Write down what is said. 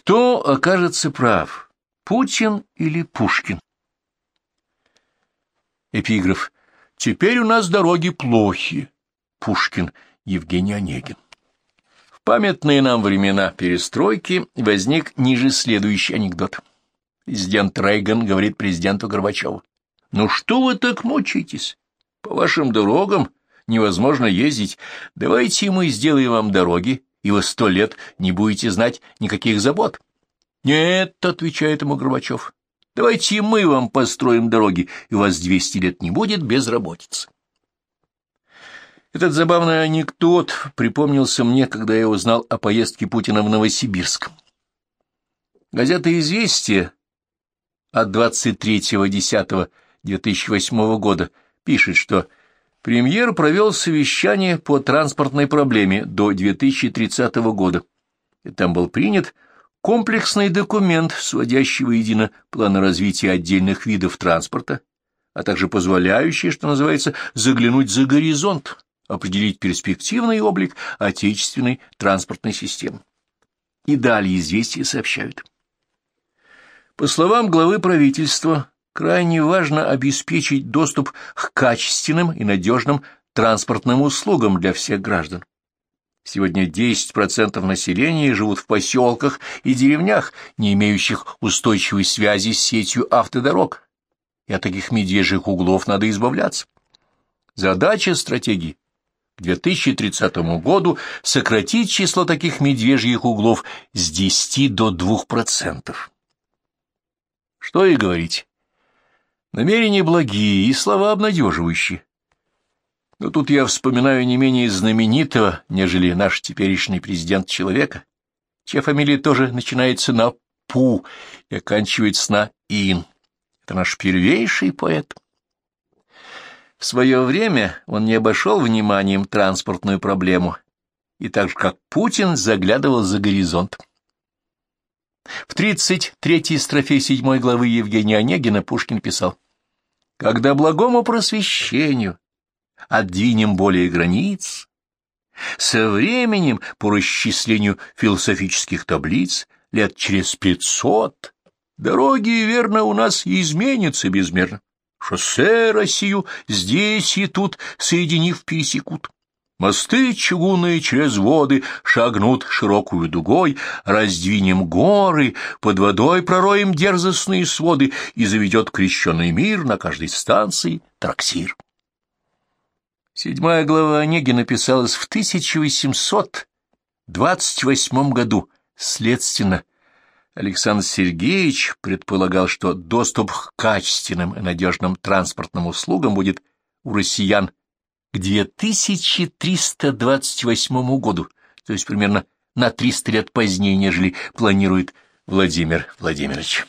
Кто окажется прав, Путин или Пушкин? Эпиграф. Теперь у нас дороги плохи. Пушкин Евгений Онегин. В памятные нам времена перестройки возник ниже следующий анекдот. Президент Рейган говорит президенту Горбачеву. «Ну что вы так мучаетесь? По вашим дорогам невозможно ездить. Давайте мы сделаем вам дороги, и вы сто лет не будете знать никаких забот». «Нет», — отвечает ему Горбачев, — «давайте мы вам построим дороги, и у вас двести лет не будет безработицы». Этот забавный анекдот припомнился мне, когда я узнал о поездке Путина в Новосибирск. Газета «Известия» от 23.10.2008 года пишет, что премьер провел совещание по транспортной проблеме до 2030 года, и там был принят комплексный документ, сводящий воедино планы развития отдельных видов транспорта, а также позволяющий, что называется, заглянуть за горизонт, определить перспективный облик отечественной транспортной системы. И далее известия сообщают. По словам главы правительства, крайне важно обеспечить доступ к качественным и надежным транспортным услугам для всех граждан. Сегодня 10% населения живут в поселках и деревнях, не имеющих устойчивой связи с сетью автодорог, и от таких медвежьих углов надо избавляться. Задача стратегии 2030 году сократить число таких медвежьих углов с 10 до 2%. Что и говорить. Намерения благие и слова обнадеживающие. Но тут я вспоминаю не менее знаменитого, нежели наш теперешний президент человека, чья фамилия тоже начинается на «пу» и оканчивается на «ин». Это наш первейший поэт. В свое время он не обошел вниманием транспортную проблему, и так же, как Путин, заглядывал за горизонт. В 33-й строфе 7 главы Евгения Онегина Пушкин писал «Когда благому просвещению отдвинем более границ, со временем, по расчислению философических таблиц, лет через пятьсот, дороги, верно, у нас изменятся безмерно. Шоссе Россию здесь и тут, соединив, пересекут. Мосты чугунные через воды шагнут широкую дугой, раздвинем горы, под водой пророем дерзостные своды и заведет крещенный мир на каждой станции траксир. Седьмая глава Онеги написалась в 1828 году, следственно, Александр Сергеевич предполагал, что доступ к качественным и надежным транспортным услугам будет у россиян к 2328 году, то есть примерно на 300 лет позднее, нежели планирует Владимир Владимирович.